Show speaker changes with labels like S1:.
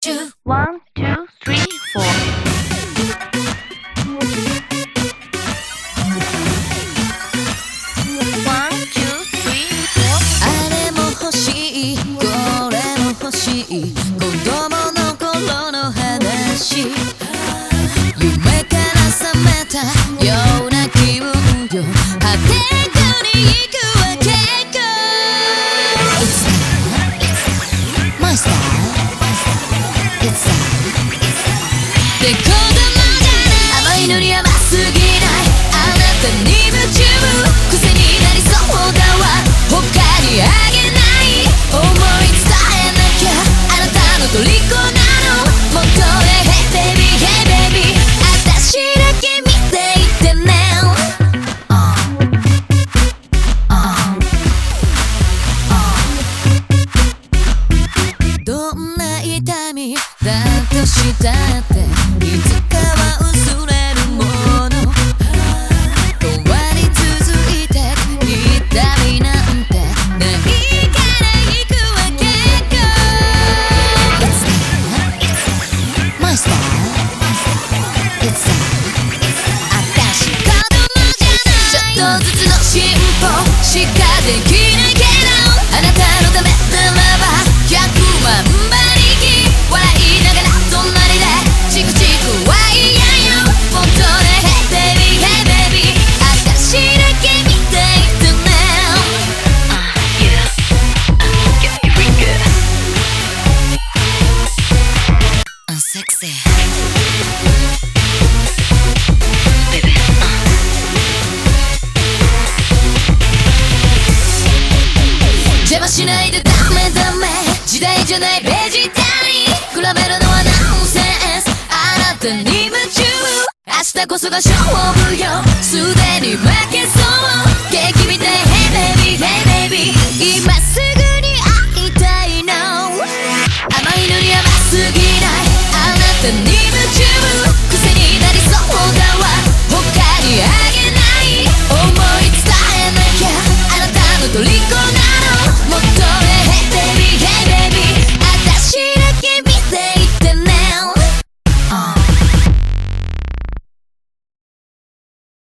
S1: two, one, two, three, four. One, two, three, four.
S2: あれも欲しいこれも欲しい子供の頃の話「デコードマン」痛みだとしたっていつかは薄れるもの変わり続いて痛みなんてないから行くわけか It's time My style It's time 私子供じゃないちょっとずつの進歩しかできない明日こそが勝負よ。すでに負け